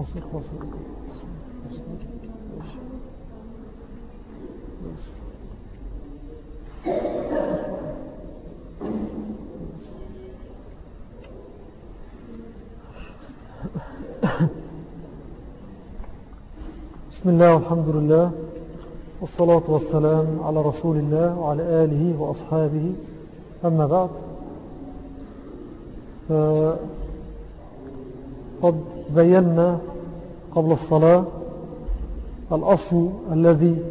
فاصل بس بسم الله والحمد لله والصلاة والسلام على رسول الله وعلى آله وأصحابه. أما بعد قد بينا قبل الصلاة الأصل الذي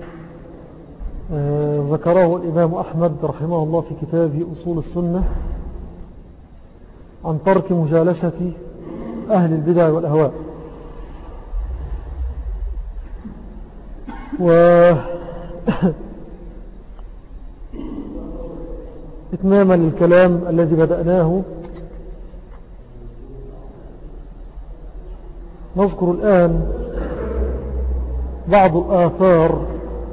آه، ذكره الإمام أحمد رحمه الله في كتابه أصول السنة عن ترك مجالسة أهل البدع والأهواء. و إتماما للكلام الذي بدأناه نذكر الآن بعض الآثار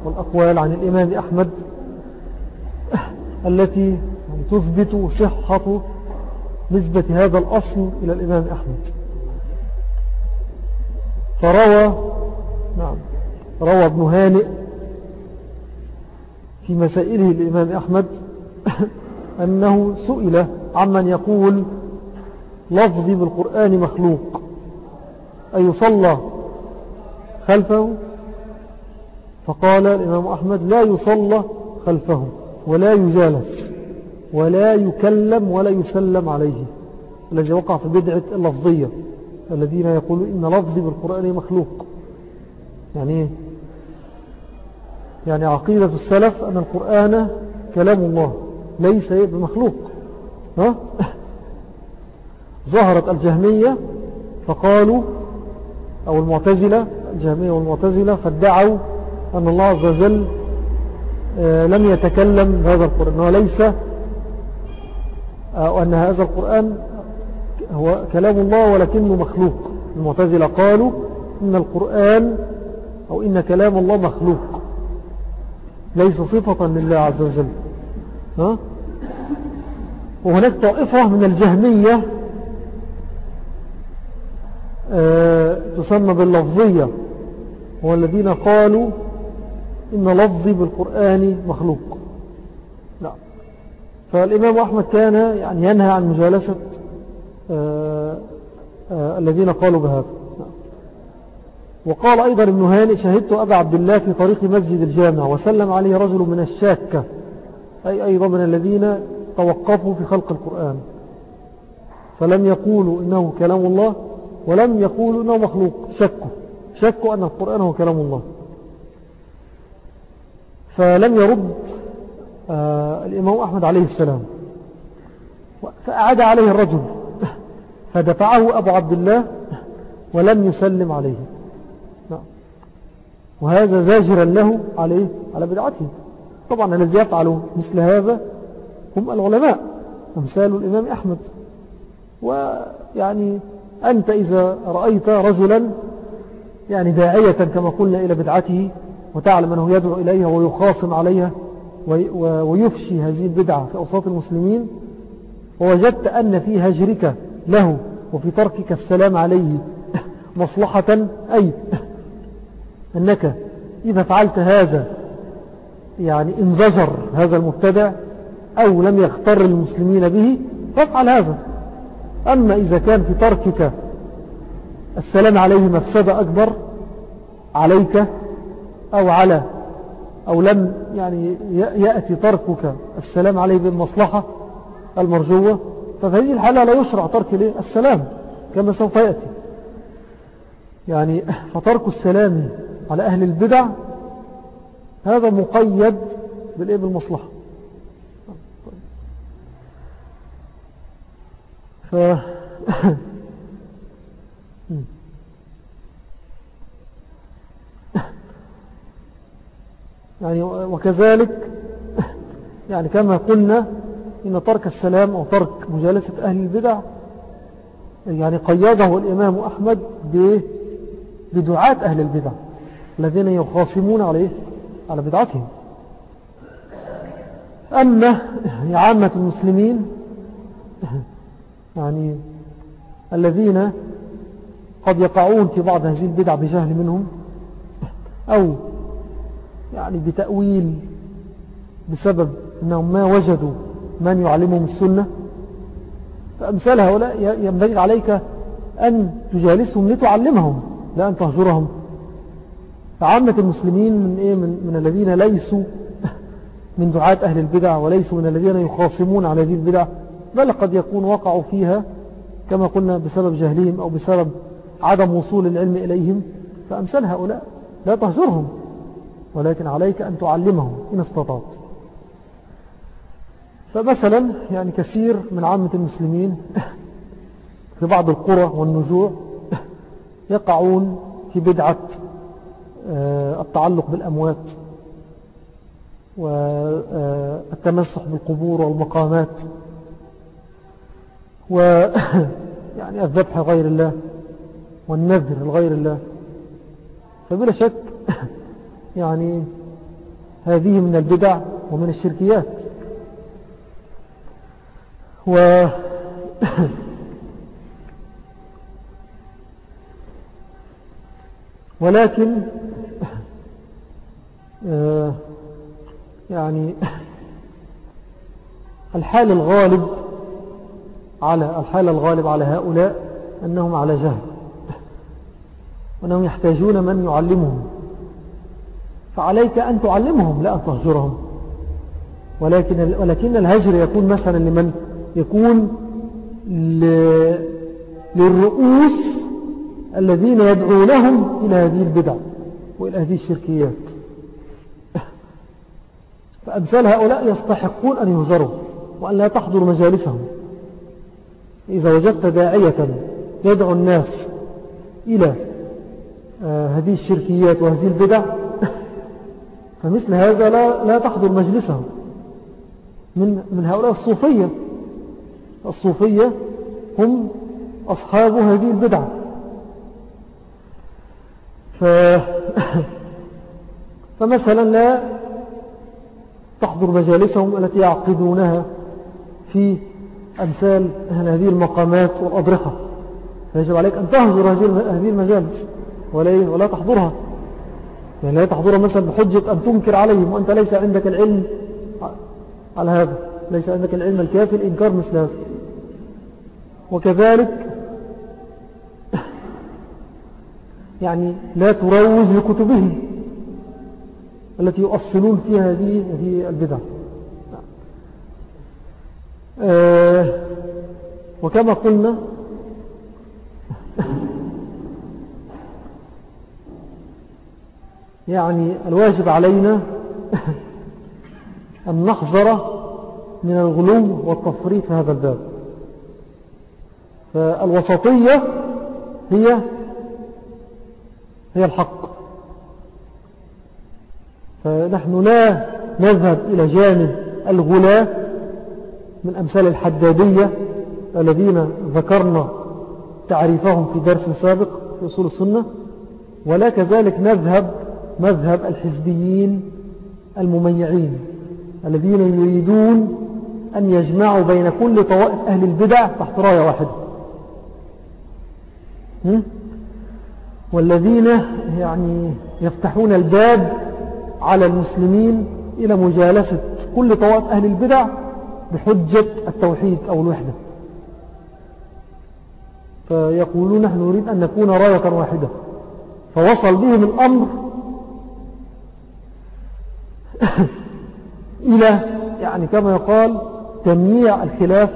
والأقوال عن الإمام أحمد التي تثبت صحة نسبة هذا الأصل إلى الإمام أحمد. فروى نعم روى ابن هانئ في مسائله الإمام أحمد أنه سئل عمن يقول لفظي بالقرآن مخلوق. أي يصلى خلفه فقال الإمام أحمد لا يصلى خلفه ولا يجالس ولا يكلم ولا يسلم عليه الذي وقع في بدعة اللفظية الذين يقولون إن لفظي بالقرآن مخلوق يعني إيه؟ يعني عقيدة السلف أن القرآن كلام الله ليس بمخلوق ها؟ ظهرت الجهمية فقالوا أو المعتزلة الجهمية والمعتزلة فادعوا أن الله عز وجل آه، لم يتكلم هذا القرآن. وليس أو أن هذا القرآن هو كلام الله ولكنه مخلوق. المعتزلة قالوا إن القرآن أو إن كلام الله مخلوق ليس صفة لله عز وجل. ها؟ وهناك طائفة من الجهمية آه، تسمى باللفظية والذين قالوا إن لفظي بالقرآن مخلوق. لا. فالإمام أحمد كان يعني ينهى عن مجالسة آه، آه، الذين قالوا بهذا. وقال أيضا ابن هاني شهدت أبا عبد الله في طريق مسجد الجامع وسلم عليه رجل من الشاكة أي أيضا من الذين توقفوا في خلق القرآن. فلم يقولوا إنه كلام الله ولم يقولوا إنه مخلوق. شكوا. شكوا أن القرآن هو كلام الله. فلم يرد آه الإمام أحمد عليه السلام. فأعاد عليه الرجل. فدفعه أبو عبد الله ولم يسلم عليه. نعم. وهذا زاجرا له عليه على بدعته. طبعا الذي يفعل مثل هذا هم العلماء أمثال الإمام أحمد. ويعني أنت إذا رأيت رجلا يعني داعية كما قلنا إلى بدعته وتعلم أنه يدعو إليها ويخاصم عليها ويفشي هذه البدعة في أوساط المسلمين ووجدت أن في هجرك له وفي تركك السلام عليه مصلحة أي أنك إذا فعلت هذا يعني انزجر هذا المبتدع أو لم يختر المسلمين به فافعل هذا. أما إذا كان في تركك السلام عليه مفسدة أكبر عليك أو على أو لم يعني يأتي تركك السلام عليه بالمصلحة المرجوة ففي هذه الحالة لا يشرع ترك السلام كما سوف يأتي. يعني فترك السلام على أهل البدع هذا مقيد بالإيه بالمصلحة ف يعني وكذلك يعني كما قلنا إن ترك السلام أو ترك مجالسة أهل البدع يعني قيده الإمام أحمد بدعاة أهل البدع الذين يخاصمون عليه على بدعتهم. أما عامة المسلمين يعني الذين قد يقعون في بعض هذه البدع بجهل منهم أو يعني بتأويل بسبب أنهم ما وجدوا من يعلمهم السنة فأمثال هؤلاء ينبغي عليك أن تجالسهم لتعلمهم لا أن تهجرهم. فعامة المسلمين من, إيه؟ من, من الذين ليسوا من دعاة أهل البدع وليسوا من الذين يخاصمون على هذه البدع. بل قد يكون وقعوا فيها كما قلنا بسبب جهلهم أو بسبب عدم وصول العلم إليهم فأمثال هؤلاء لا تهجرهم ولكن عليك أن تعلمهم إن استطعت. فمثلا يعني كثير من عامة المسلمين في بعض القرى والنجوع يقعون في بدعة آه، التعلق بالأموات والتمسح بالقبور والمقامات. و يعني الذبح غير الله والنذر لغير الله. فبلا شك يعني هذه من البدع ومن الشركيات. و ولكن آه، يعني الحال الغالب على الحال الغالب على هؤلاء أنهم على جهل. وأنهم يحتاجون من يعلمهم. فعليك أن تعلمهم لا أن تهجرهم. ولكن, ولكن الهجر يكون مثلا لمن؟ يكون للرؤوس الذين يدعونهم إلى هذه البدع وإلى هذه الشركيات. فأمثال هؤلاء يستحقون أن يهجروا وأن لا تحضر مجالسهم. إذا وجدت داعية يدعو الناس إلى آه، هذه الشركيات وهذه البدع فمثل هذا لا, لا تحضر مجلسهم. من, من هؤلاء الصوفية. الصوفية هم أصحاب هذه البدع. ف... فمثلا لا تحضر مجالسهم التي يعقدونها في أمثال هذه المقامات والأضرحة فيجب عليك أن تهجر هذه المجالس ولا, ولا تحضرها. يعني لا تحضرها مثلا بحجة أن تنكر عليهم وأنت ليس عندك العلم على هذا. ليس عندك العلم الكافي الإنكار مثل هذا. وكذلك يعني لا تروج لكتبهم التي يؤصلون فيها هذه البدع. وكما قلنا يعني الواجب علينا أن نحذر من الغلو والتفريط في هذا الباب. فالوسطية هي هي الحق. فنحن لا نذهب إلى جانب الغلاة من أمثال الحدادية الذين ذكرنا تعريفهم في درس سابق في أصول السنة ولا كذلك نذهب مذهب الحزبيين المميعين الذين يريدون أن يجمعوا بين كل طوائف أهل البدع تحت راية واحدة. والذين يعني يفتحون الباب على المسلمين إلى مجالسة كل طوائف أهل البدع بحجة التوحيد أو الوحدة. فيقولون نحن نريد أن نكون راية واحدة. فوصل بهم الأمر إلى يعني كما يقال تمييع الخلاف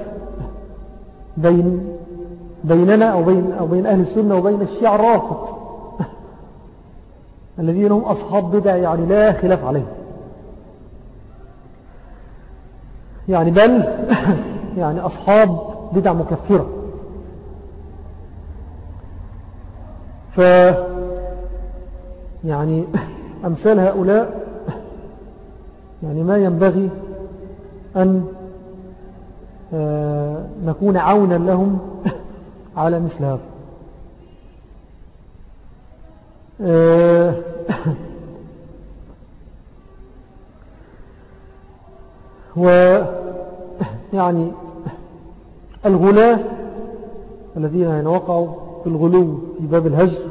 بين بيننا أو بين, أو بين أهل السنة وبين الشيع الرافض. الذين هم أصحاب بدع يعني لا خلاف عليه يعني بل يعني أصحاب بدع مكفرة. ف يعني أمثال هؤلاء يعني ما ينبغي أن آه، نكون عونا لهم على مثل هذا. و يعني الغلاة الذين وقعوا في الغلو في باب الهجر.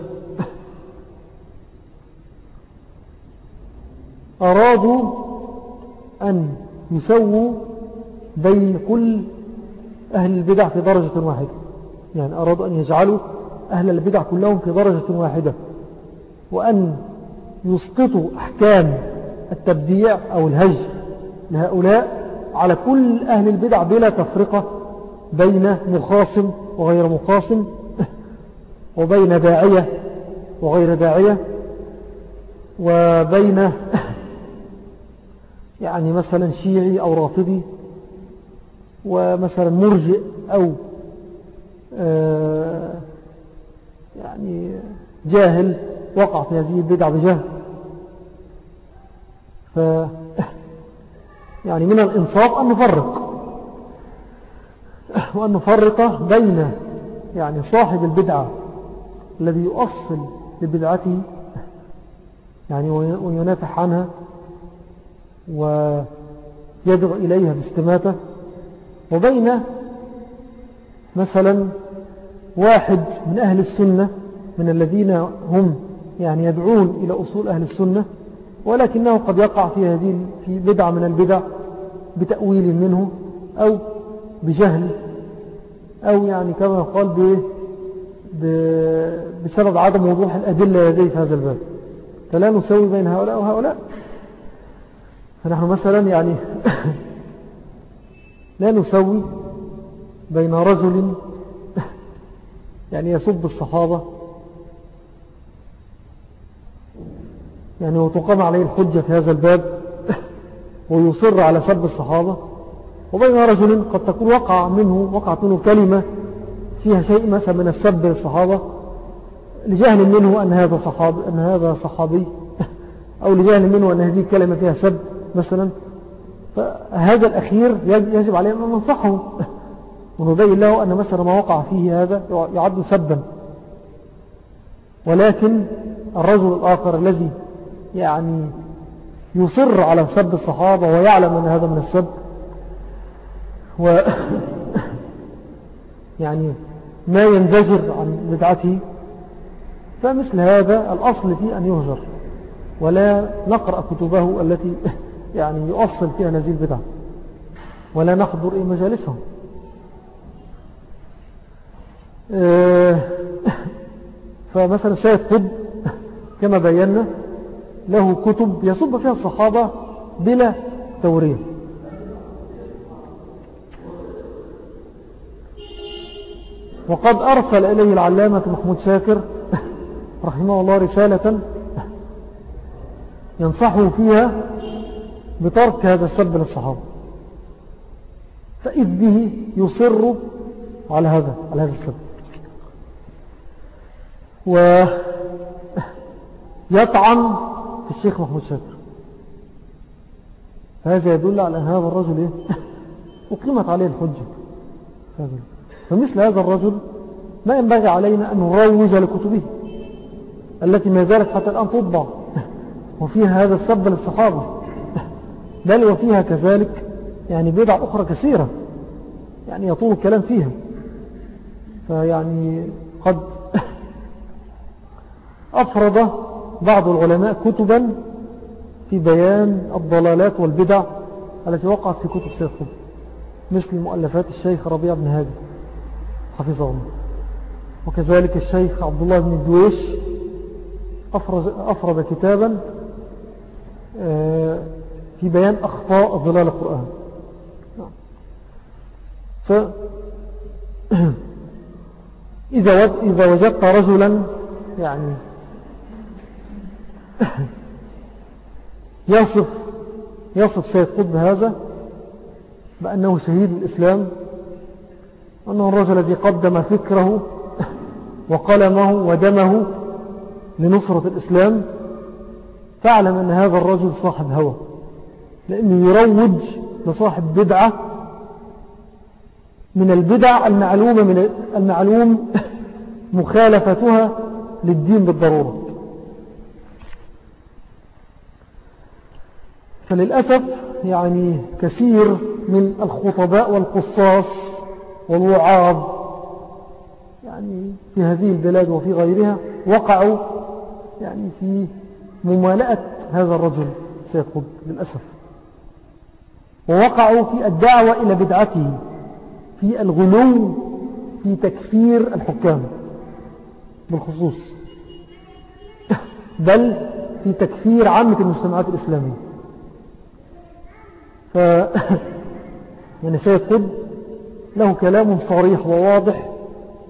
أرادوا أن يسووا بين كل أهل البدع في درجة واحدة. يعني أرادوا أن يجعلوا أهل البدع كلهم في درجة واحدة. وأن يسقطوا أحكام التبديع أو الهجر. لهؤلاء على كل أهل البدع بلا تفرقة بين مخاصم وغير مخاصم وبين داعية وغير داعية وبين يعني مثلا شيعي أو رافضي ومثلا مرجئ أو آه، يعني جاهل وقع في هذه البدع بجهل. ف يعني من الإنصاف أن نفرق. وأن نفرق بين يعني صاحب البدعة الذي يؤصل لبدعته يعني وينافح عنها ويدعو إليها باستماتة وبين مثلا واحد من أهل السنة من الذين هم يعني يدعون إلى أصول أهل السنة ولكنه قد يقع في هذه في بدعة من البدع بتأويل منه أو بجهل أو يعني كما يقال بسبب عدم وضوح الأدلة لديه في هذا الباب. فلا نسوي بين هؤلاء وهؤلاء. فنحن مثلا يعني لا نسوي بين رجل يعني يسب الصحابة يعني وتقام عليه الحجة في هذا الباب ويصر على سب الصحابة. وبين رجل قد تكون وقع منه وقعت منه كلمة فيها شيء مثلا من السب للصحابة لجهل منه أن هذا صحابي, أن هذا صحابي أو لجهل منه أن هذه الكلمة فيها سب مثلا. فهذا الأخير يجب علينا أن ننصحه. ونبين له أن مثلا ما وقع فيه هذا يعد سبا ولكن الرجل الآخر الذي يعني يصر على سب الصحابة ويعلم أن هذا من السب. و يعني ما ينزجر عن بدعته. فمثل هذا الأصل فيه أن يهجر. ولا نقرأ كتبه التي يعني يؤصل فيها هذه البدع ولا نحضر إيه مجالسهم. آه، فمثلا سيد قد كما بينا له كتب يصب فيها الصحابة بلا توريه وقد أرسل إليه العلامة محمود شاكر رحمه الله رسالة ينصحه فيها بترك هذا السب للصحابة. فإذ به يصر على هذا على هذا السب. ويطعن في الشيخ محمود شاكر. هذا يدل على هذا الرجل إيه؟ أقيمت عليه الحجة. فمثل هذا الرجل ما ينبغي علينا أن نروج لكتبه التي ما زالت حتى الآن تطبع. وفيها هذا السب للصحابة. بل وفيها كذلك يعني بدع أخرى كثيرة. يعني يطول الكلام فيها. فيعني قد أفرض بعض العلماء كتبا في بيان الضلالات والبدع التي وقعت في كتب سيد قطب مثل مؤلفات الشيخ ربيع بن هادي حفظه الله وكذلك الشيخ عبد الله بن الدويش أفرد, كتابا آه، في بيان أخطاء ظلال القرآن. ف إذا وجدت رجلا يعني يصف يصف سيد قطب هذا بأنه شهيد الإسلام أنه الرجل الذي قدم فكره وقلمه ودمه لنصرة الإسلام فاعلم أن هذا الرجل صاحب هوى لأنه يروج لصاحب بدعة من البدع المعلومة من المعلوم مخالفتها للدين بالضرورة. فللأسف يعني كثير من الخطباء والقصاص والوعاظ يعني في هذه البلاد وفي غيرها وقعوا يعني في ممالأة هذا الرجل سيد قطب للأسف. ووقعوا في الدعوة إلى بدعته في الغلو في تكفير الحكام بالخصوص بل في تكفير عامة المجتمعات الإسلامية. ف يعني سيد قطب له كلام صريح وواضح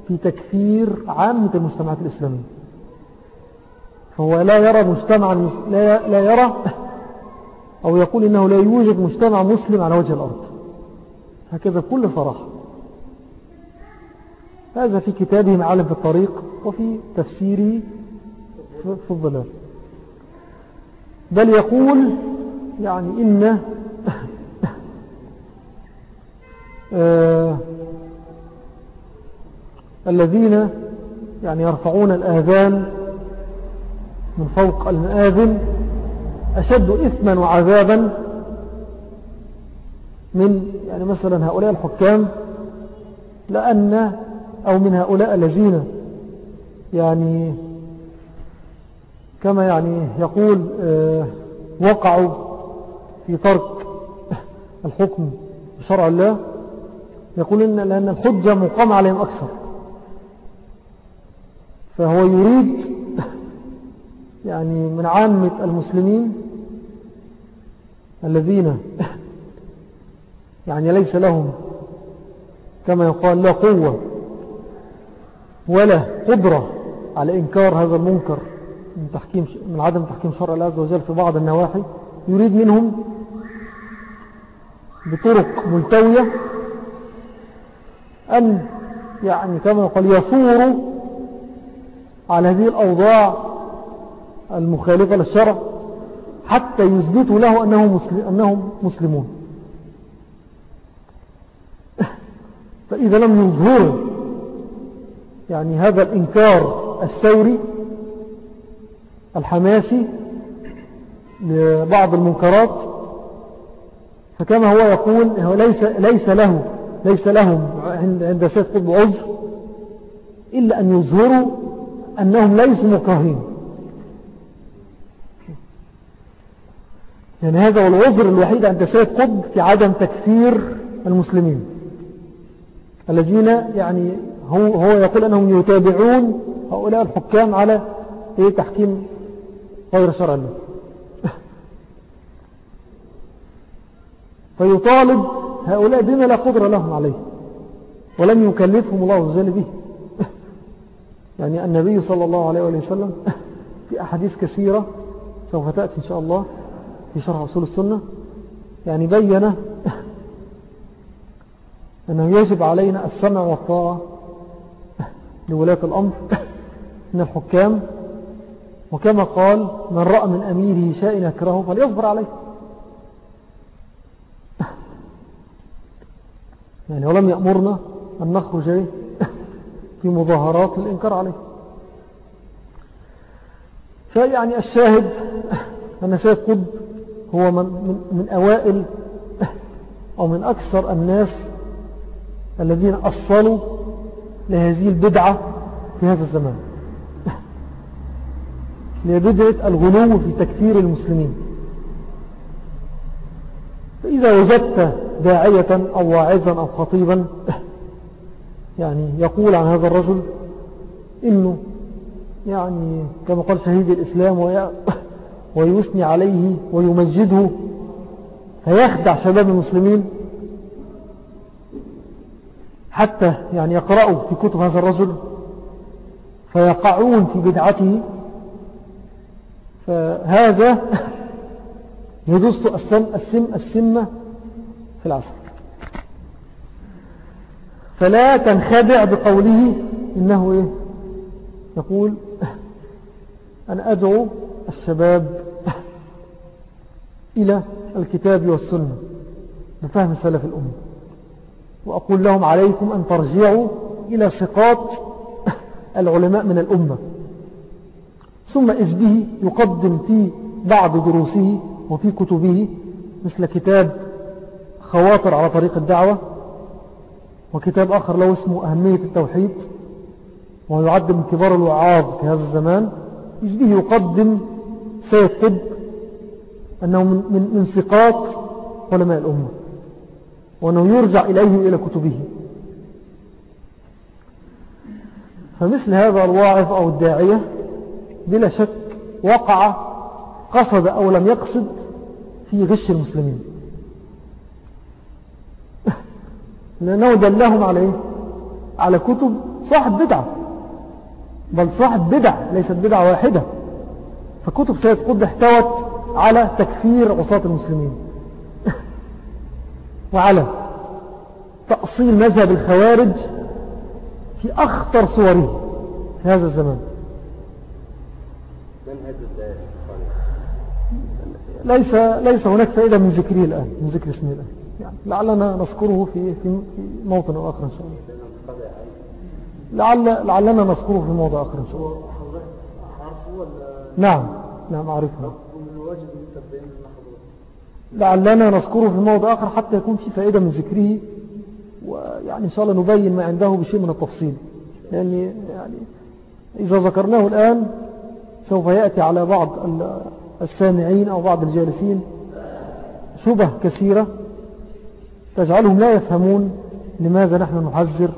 في تكفير عامة المجتمعات الإسلامية. فهو لا يرى مجتمع لا, لا يرى أو يقول إنه لا يوجد مجتمع مسلم على وجه الأرض. هكذا بكل صراحة. هذا في كتابه معالم في الطريق وفي تفسيره في الظلال بل يقول يعني إن الذين يعني يرفعون الآذان من فوق المآذن أشد إثما وعذابا من يعني مثلا هؤلاء الحكام لأن أو من هؤلاء الذين يعني كما يعني يقول آه، وقعوا في ترك الحكم بشرع الله. يقول إن لأن الحجة مقام عليهم أكثر. فهو يريد يعني من عامة المسلمين الذين يعني ليس لهم كما يقال لا قوة ولا قدرة على إنكار هذا المنكر من, تحكيم من عدم تحكيم شرع الله عز وجل في بعض النواحي. يريد منهم بطرق ملتوية أن يعني كما يقال يصوروا على هذه الأوضاع المخالفة للشرع حتى يثبتوا له أنهم, مسلم أنهم مسلمون. فإذا لم يظهروا يعني هذا الإنكار الثوري الحماسي لبعض المنكرات فكما هو يقول ليس, ليس له ليس لهم عند سيد قطب عذر إلا أن يظهروا أنهم ليسوا مكرهين يعني هذا هو العذر الوحيد عند سيد قطب في عدم تكثير المسلمين. الذين يعني هو, هو يقول أنهم يتابعون هؤلاء الحكام على إيه؟ تحكيم غير شرع الله فيطالب هؤلاء بما لا قدر لهم عليه ولم يكلفهم الله وجل به. يعني النبي صلى الله عليه وسلم في أحاديث كثيرة سوف تأتي إن شاء الله في شرح أصول السنة. يعني بين أنه يجب علينا السمع والطاعة لولاة الأمر من الحكام. وكما قال من رأى من أميره شيء يكرهه فليصبر عليه. يعني ولم يأمرنا أن نخرج في مظاهرات للإنكار عليه. فيعني الشاهد أن سيد قد هو من, من, من أوائل أو من أكثر الناس الذين أصلوا لهذه البدعة في هذا الزمان. لبدعة الغلو في تكفير المسلمين. فإذا وجدت داعية أو واعظا أو خطيبا. يعني يقول عن هذا الرجل إنه يعني كما قال شهيد الإسلام ويثني عليه ويمجده فيخدع شباب المسلمين حتى يعني يقرأوا في كتب هذا الرجل فيقعون في بدعته. فهذا يدس السم السم السمة في العسل فلا تنخدع بقوله إنه إيه؟ يقول أنا أدعو الشباب إلى الكتاب والسنة بفهم سلف الأمة. وأقول لهم عليكم أن ترجعوا إلى ثقات العلماء من الأمة. ثم إذ به يقدم في بعض دروسه وفي كتبه مثل كتاب خواطر على طريق الدعوة وكتاب آخر له اسمه أهمية التوحيد وهو يعد من كبار الوعاظ في هذا الزمان. يجبه يقدم سيد قطب أنه من, ثقات علماء الأمة وأنه يرجع إليه وإلى كتبه. فمثل هذا الواعظ أو الداعية بلا شك وقع قصد أو لم يقصد في غش المسلمين. لأنه دلهم على إيه؟ على كتب صاحب بدعة. بل صاحب بدع ليست بدعة واحدة. فكتب سيد قطب احتوت على تكفير عصاة المسلمين. وعلى تأصيل مذهب الخوارج في أخطر صوره في هذا الزمان. ليس ليس هناك فائدة من ذكره الآن من ذكر اسمه الآن. لعلنا نذكره في في موطن آخر إن شاء الله. لعل لعلنا نذكره في موضع آخر إن شاء الله. نعم. نعم أعرفه. لعلنا نذكره في موضع آخر حتى يكون في فائدة من ذكره ويعني إن شاء الله نبين ما عنده بشيء من التفصيل. لأن يعني إذا ذكرناه الآن سوف يأتي على بعض السامعين أو بعض الجالسين شبه كثيرة. تجعلهم لا يفهمون لماذا نحن نحذر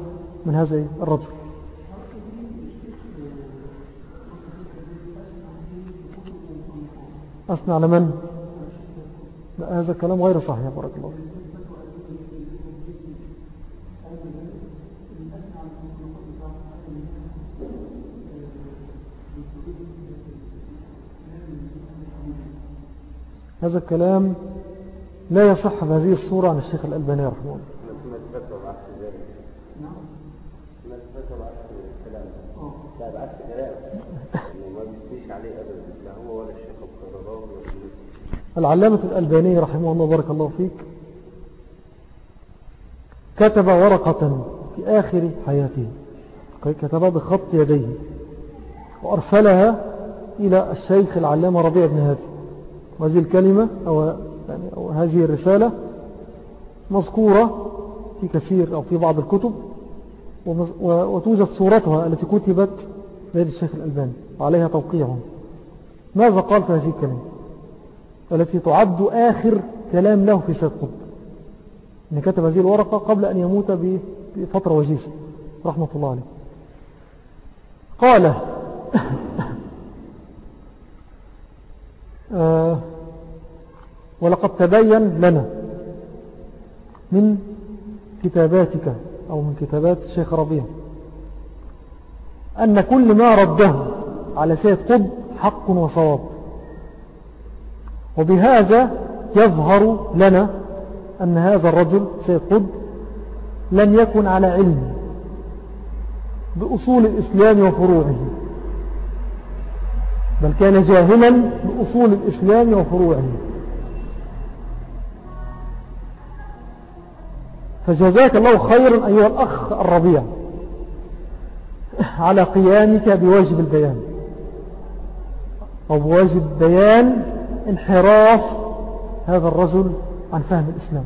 من هذا الرجل. أثنى على من لا هذا الكلام غير صحيح بارك الله هذا الكلام لا يصح بهذه الصورة عن الشيخ الألباني رحمه الله. لا بعكس كلام ما بيستيش عليه أبدا لا هو ولا الشيخ العلامة الألباني رحمه الله بارك الله فيك كتب ورقة في آخر حياته كتبها بخط يديه وأرسلها إلى الشيخ العلامة ربيع بن هادي وهذه الكلمة أو, يعني أو هذه الرسالة مذكورة في كثير أو في بعض الكتب وتوجد صورتها التي كتبت بيد الشيخ الألباني وعليها توقيعهم ماذا قال في هذه الكلمة؟ التي تعد آخر كلام له في سيد قطب أن كتب هذه الورقة قبل أن يموت بفترة وجيزة. رحمة الله عليه. قال آه ولقد تبين لنا من كتاباتك أو من كتابات الشيخ ربيع أن كل ما رده على سيد قطب حق وصواب وبهذا يظهر لنا أن هذا الرجل سيد قطب لم يكن على علم بأصول الإسلام وفروعه بل كان جاهلا بأصول الإسلام وفروعه. فجزاك الله خيرا أيها الأخ الربيع. على قيامك بواجب البيان. أو بواجب بيان انحراف هذا الرجل عن فهم الإسلام.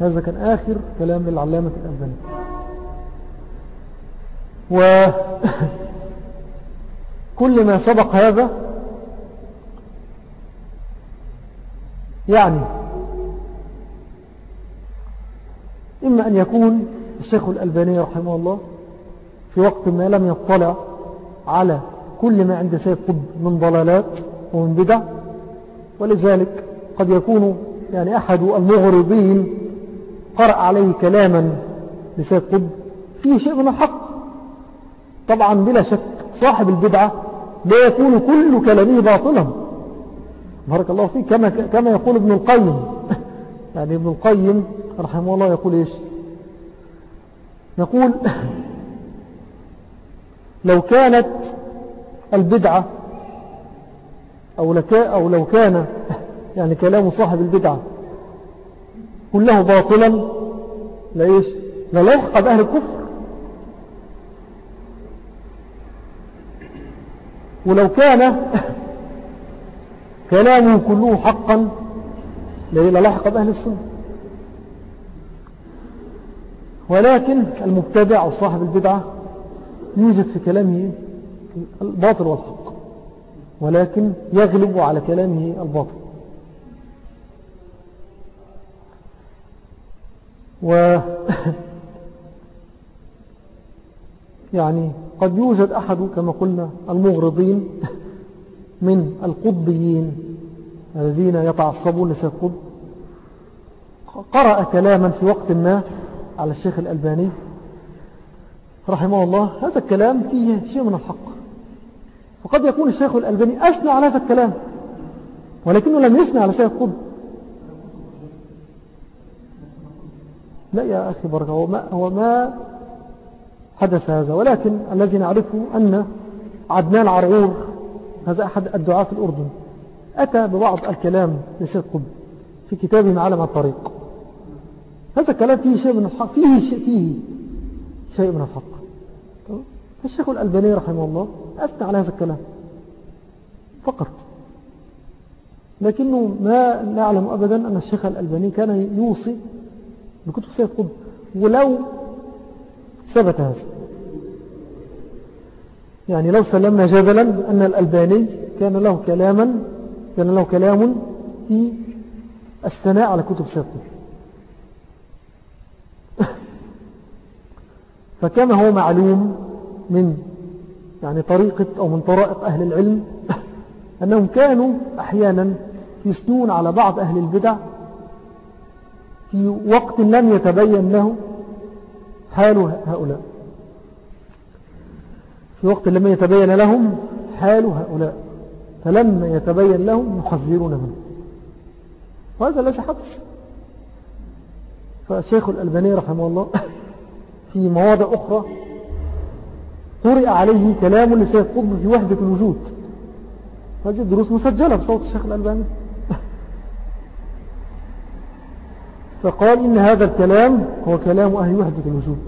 هذا كان آخر كلام للعلامة الألباني. وكل ما سبق هذا يعني إما أن يكون الشيخ الألباني رحمه الله في وقت ما لم يطلع على كل ما عند سيد قطب من ضلالات ومن بدع ولذلك قد يكون يعني أحد المغرضين قرأ عليه كلاما لسيد قطب فيه شيء من الحق طبعا بلا شك صاحب البدعة لا يكون كل كلامه باطلا. بارك الله فيه كما, كما يقول ابن القيم. يعني ابن القيم رحمه الله يقول إيش؟ يقول لو كانت البدعة أو, لك أو لو كان يعني كلام صاحب البدعة كله باطلا لإيش؟ لا يحقى بأهل الكفر. ولو كان كلامه كله حقا للحق بأهل السنة. ولكن المبتدع أو صاحب البدعة يوجد في كلامه الباطل والحق ولكن يغلب على كلامه الباطل. و يعني قد يوجد أحد كما قلنا المغرضين من القطبيين الذين يتعصبون لسيد قطب قرأ كلاما في وقت ما على الشيخ الألباني رحمه الله. هذا الكلام فيه شيء من الحق وقد يكون الشيخ الألباني أثنى على هذا الكلام ولكنه لم يثنى على سيد قطب. لا يا أخي بركة هو ما, هو ما حدث هذا ولكن الذي نعرفه أن عدنان عرعور هذا أحد الدعاة في الأردن أتى ببعض الكلام لسيد قطب في كتابه معلم الطريق. هذا الكلام فيه شيء من الحق فيه شيء, فيه شيء من الحق. الشيخ الألباني رحمه الله أثنى على هذا الكلام فقط. لكنه ما نعلم أبدا أن الشيخ الألباني كان يوصي بكتب سيد قطب ولو ثبت هذا. يعني لو سلمنا جدلا أن الألباني كان له كلاما كان له كلام في الثناء على كتب سيد قطب. فكما هو معلوم من يعني طريقة أو من طرائق أهل العلم أنهم كانوا أحيانا يسنون على بعض أهل البدع في وقت لم يتبين له حال هؤلاء. في وقت لم يتبين لهم حال هؤلاء. فلما يتبين لهم يحذرون منه. وهذا الذي حدث. فالشيخ الألباني رحمه الله في مواضع أخرى قرئ عليه كلام لسيد قطب في وحدة الوجود. هذه الدروس مسجلة بصوت الشيخ الألباني. فقال إن هذا الكلام هو كلام أهل وحدة الوجود.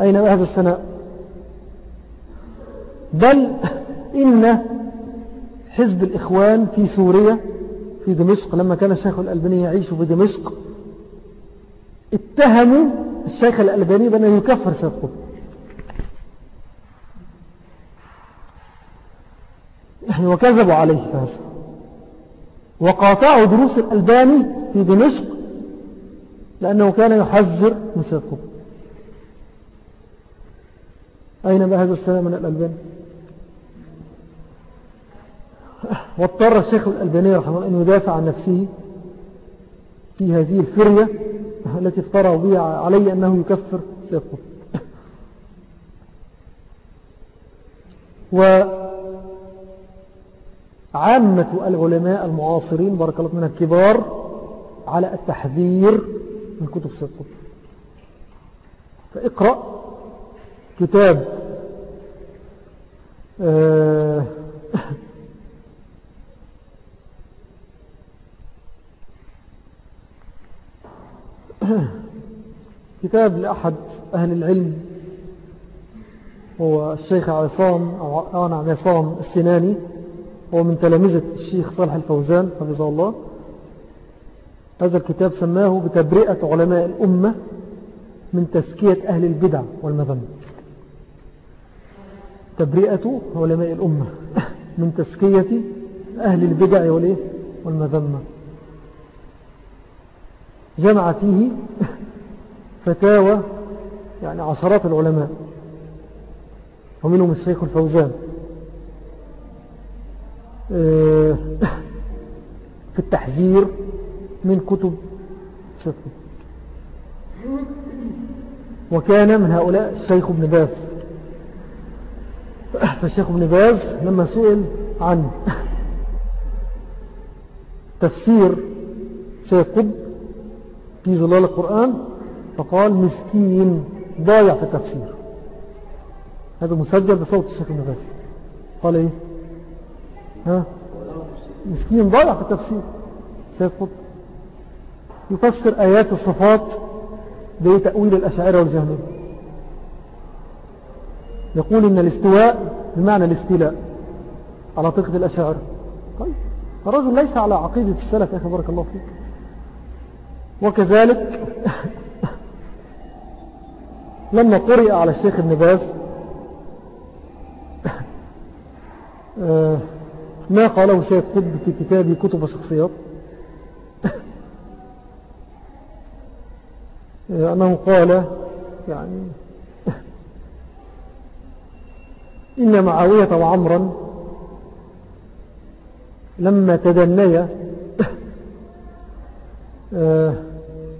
أين هذا الثناء؟ بل إن حزب الإخوان في سوريا في دمشق لما كان الشيخ الألباني يعيش في دمشق اتهموا الشيخ الألباني بأنه يكفر سيد قطب. يعني وكذبوا عليه في هذا. وقاطعوا دروس الألباني في دمشق لأنه كان يحذر من سيد قطب. أين بقى هذا السلام من الألباني؟ واضطر الشيخ الألباني رحمه الله أن يدافع عن نفسه في هذه الفرية. التي افتروا بها علي أنه يكفر قطب وعامة العلماء المعاصرين بارك الله من الكبار على التحذير من كتب سيد قطب فاقرأ كتاب آه كتاب لأحد أهل العلم. هو الشيخ عصام أو أنا عصام السناني. هو من تلامذة الشيخ صالح الفوزان حفظه الله. هذا الكتاب سماه بتبرئة علماء الأمة من تزكية أهل البدع والمذنب تبرئة علماء الأمة من تزكية أهل البدع والمذنب جمع فيه فتاوى يعني عشرات العلماء. ومنهم الشيخ الفوزان. آه، في التحذير من كتب صدق وكان من هؤلاء الشيخ ابن باز. فالشيخ ابن باز لما سئل عن تفسير سيد قطب في ظلال القرآن فقال مسكين ضايع في التفسير. هذا مسجل بصوت الشيخ ابن قال إيه؟ ها؟ مسكين ضايع في التفسير. سيد قطب. يفسر آيات الصفات بتأويل الأشاعرة والجهمية. يقول إن الاستواء بمعنى الاستيلاء على طريقة الأشاعرة. طيب الرجل ليس على عقيدة السلف يا أخي بارك الله فيك. وكذلك لما قرئ على الشيخ ابن باز آه، ما قاله سيد قطب في كتابه كتب الشخصيات؟ آه، أنه قال يعني إن معاوية وعمرا لما تدنيا آه،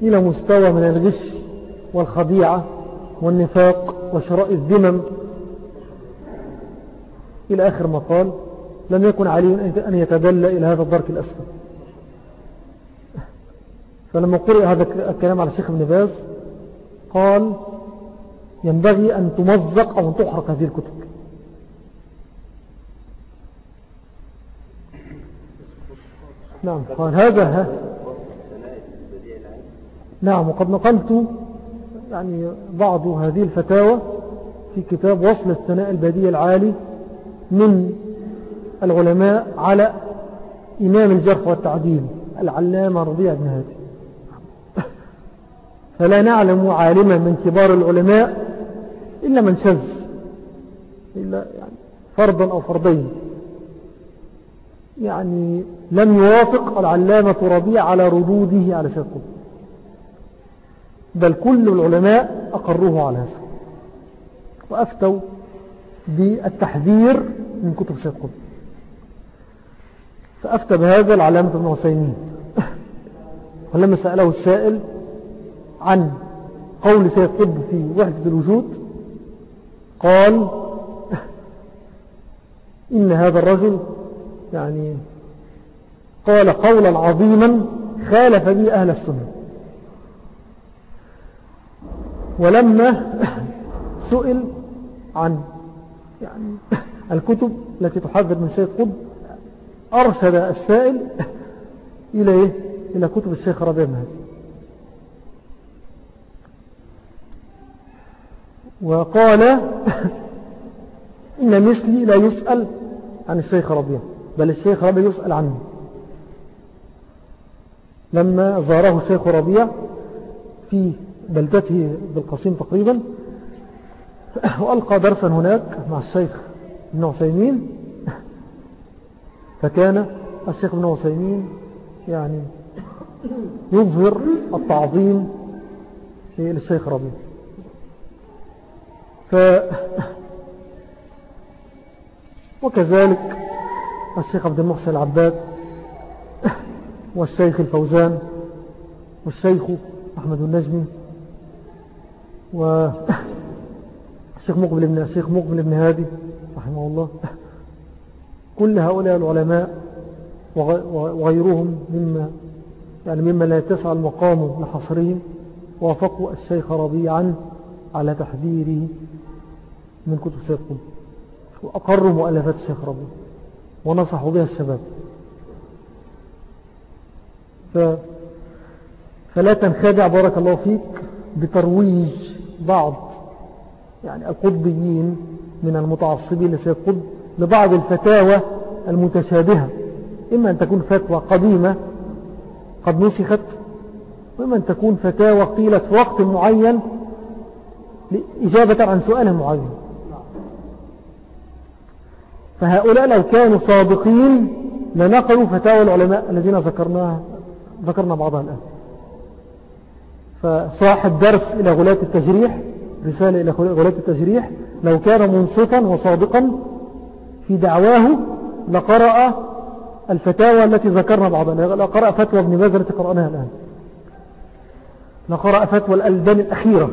إلى مستوى من الغش والخديعة والنفاق وشراء الذمم. إلى آخر ما قال لم يكن علي أن يتدلى إلى هذا الدرك الأسفل. فلما قرئ هذا الكلام على الشيخ ابن باز قال ينبغي أن تمزق أو أن تحرق هذه الكتب. نعم قال هذا ها نعم وقد نقلت يعني بعض هذه الفتاوى في كتاب وصل الثناء البديع العالي من العلماء على إمام الجرح والتعديل العلامة ربيع بن هادي. فلا نعلم عالما من كبار العلماء إلا من شذ إلا يعني فرضا أو فرضين. يعني لم يوافق العلامة ربيع على ردوده على سيد قطب بل كل العلماء أقروه على هذا. وأفتوا بالتحذير من كتب سيد قطب. فأفتى بهذا العلامة ابن عسيمين ولما سأله السائل عن قول سيد قطب في وحدة الوجود قال إن هذا الرجل يعني قال قولا عظيما خالف به أهل السنة. ولما سئل عن يعني الكتب التي تحذر من سيد قطب أرشد السائل إلى إيه؟ إلى كتب الشيخ ربيع بن هادي وقال إن مثلي لا يسأل عن الشيخ ربيع بل الشيخ ربيع يسأل عنه لما زاره الشيخ ربيع في بلدته بالقصيم تقريبا. وألقى درسا هناك مع الشيخ ابن عسيمين فكان الشيخ ابن عسيمين يعني يظهر التعظيم للشيخ ربيع. ف وكذلك الشيخ عبد المحسن العباد والشيخ الفوزان والشيخ أحمد النجمي والشيخ مقبل ابن الشيخ مقبل ابن هادي رحمه الله. كل هؤلاء العلماء وغيرهم مما يعني مما لا يتسع المقام لحصرهم وافقوا الشيخ ربيعا على تحذيره من كتب سيد قطب وأقروا مؤلفات الشيخ ربيع ونصحوا بها الشباب. ف... فلا تنخدع بارك الله فيك بترويج بعض يعني القطبيين من المتعصبين لسيد قطب لبعض الفتاوى المتشابهة. إما أن تكون فتوى قديمة قد نسخت وإما أن تكون فتاوى قيلت في وقت معين إجابة عن سؤال معين. فهؤلاء لو كانوا صادقين لنقلوا فتاوى العلماء الذين ذكرناها ذكرنا بعضها الآن. فصاحب درس إلى غلاة التجريح رسالة إلى غلاة التجريح لو كان منصفا وصادقا في دعواه لقرأ الفتاوى التي ذكرنا بعضها لقرأ فتوى ابن باز التي قرأناها الآن. لقرأ فتوى الألبان الأخيرة.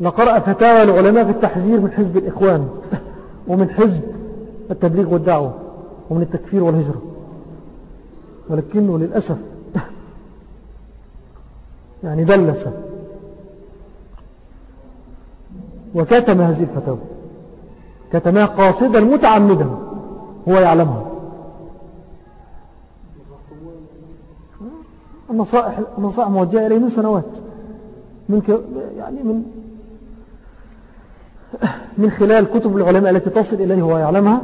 لقرأ فتاوى العلماء في التحذير من حزب الإخوان ومن حزب التبليغ والدعوة ومن التكفير والهجرة. ولكنه للأسف يعني دلس وكتم هذه الفتاوى. كتمها قاصدا متعمدا هو يعلمها. النصائح, النصائح موجهة إليه من سنوات. من يعني من من خلال كتب العلماء التي تصل إليه هو يعلمها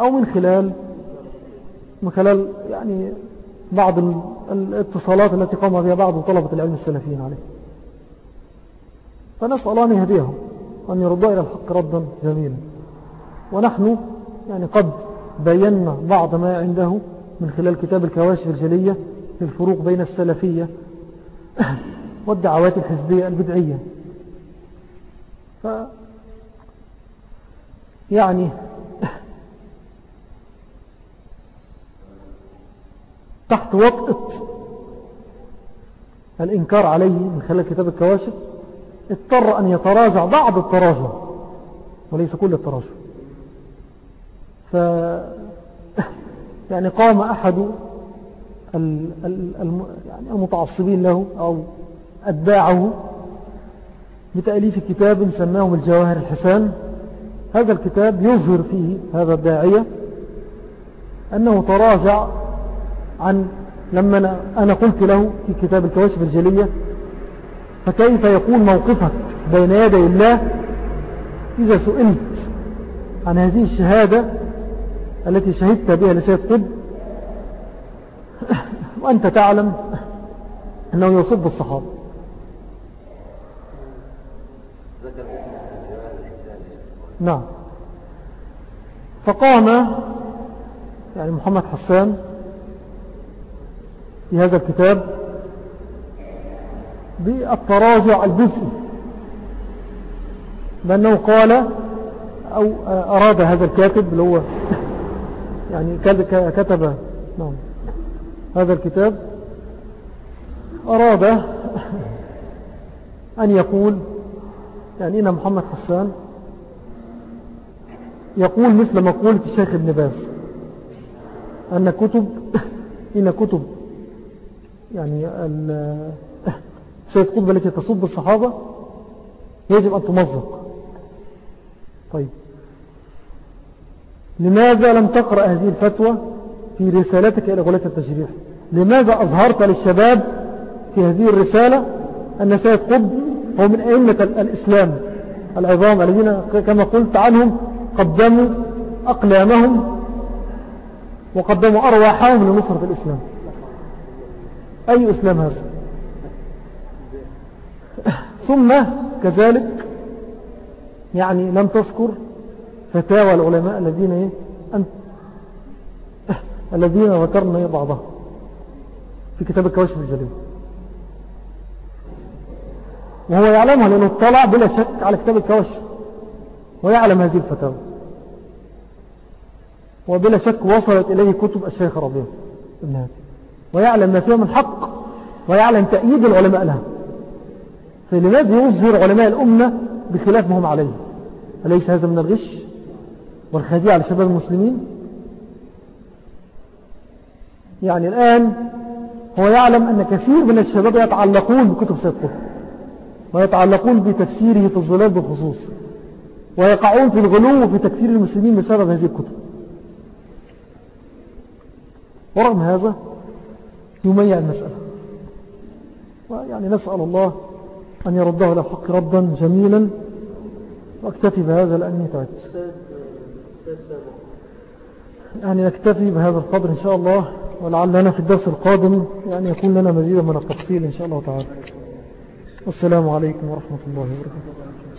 أو من خلال من خلال يعني بعض الاتصالات التي قام بها بعض طلبة العلم السلفيين عليه. فنسأل أن يهديهم أن يردوا إلى الحق ردا جميلا. ونحن يعني قد بينا بعض ما عنده من خلال كتاب الكواشف الجلية للفروق بين السلفية والدعوات الحزبية البدعية. ف يعني تحت وطئة. الإنكار عليه من خلال كتاب الكواشف اضطر أن يتراجع بعض التراجع وليس كل التراجع. ف يعني قام أحد يعني المتعصبين له أو أتباعه بتأليف كتاب سماه الجواهر الحسان. هذا الكتاب يظهر فيه هذا الداعية أنه تراجع عن لما أنا قلت له في كتاب الكواشف الجلية فكيف يكون موقفك بين يدي الله إذا سئلت عن هذه الشهادة التي شهدت بها لسيد قب وأنت تعلم أنه يصب الصحابة. نعم. فقام يعني محمد حسان في هذا الكتاب بالتراجع الجزئي بأنه قال أو أراد هذا الكاتب اللي هو يعني كتب نعم هذا الكتاب أراد أن يقول يعني إن محمد حسان يقول مثل مقولة الشيخ ابن باز أن كتب إن كتب يعني سيد قطب التي تصب الصحابة يجب أن تمزق. طيب. لماذا لم تقرأ هذه الفتوى في رسالتك إلى غلاة التشريح؟ لماذا أظهرت للشباب في هذه الرسالة أن سيد قطب هو من أئمة الإسلام العظام الذين كما قلت عنهم قدموا أقلامهم وقدموا أرواحهم لنصرة الإسلام؟ أي إسلام هذا؟ ثم كذلك يعني لم تذكر فتاوى العلماء الذين إيه؟ الذين ذكرنا بعضها في كتاب الكواشف الجليل. وهو يعلمها لأنه اطلع بلا شك على كتاب الكواشف ويعلم هذه الفتاوى. وبلا شك وصلت إليه كتب الشيخ ربيع ابن هاتي ويعلم ما فيها من حق ويعلم تأييد العلماء لها. فلماذا يظهر علماء الأمة بخلاف ما هم عليه؟ أليس هذا من الغش والخديع على شباب المسلمين؟ يعني الآن هو يعلم أن كثير من الشباب يتعلقون بكتب سيد قطب ويتعلقون بتفسيره في الظلال بالخصوص ويقعون في الغلو في تكفير المسلمين بسبب هذه الكتب. ورغم هذا يميع المسألة. ويعني نسأل الله أن يرده إلى الحق ردا جميلا. وأكتفي بهذا لأني تعبت. يعني نكتفي بهذا القدر إن شاء الله ولعلنا في الدرس القادم يعني يكون لنا مزيدا من التفصيل إن شاء الله تعالى. والسلام عليكم ورحمة الله وبركاته.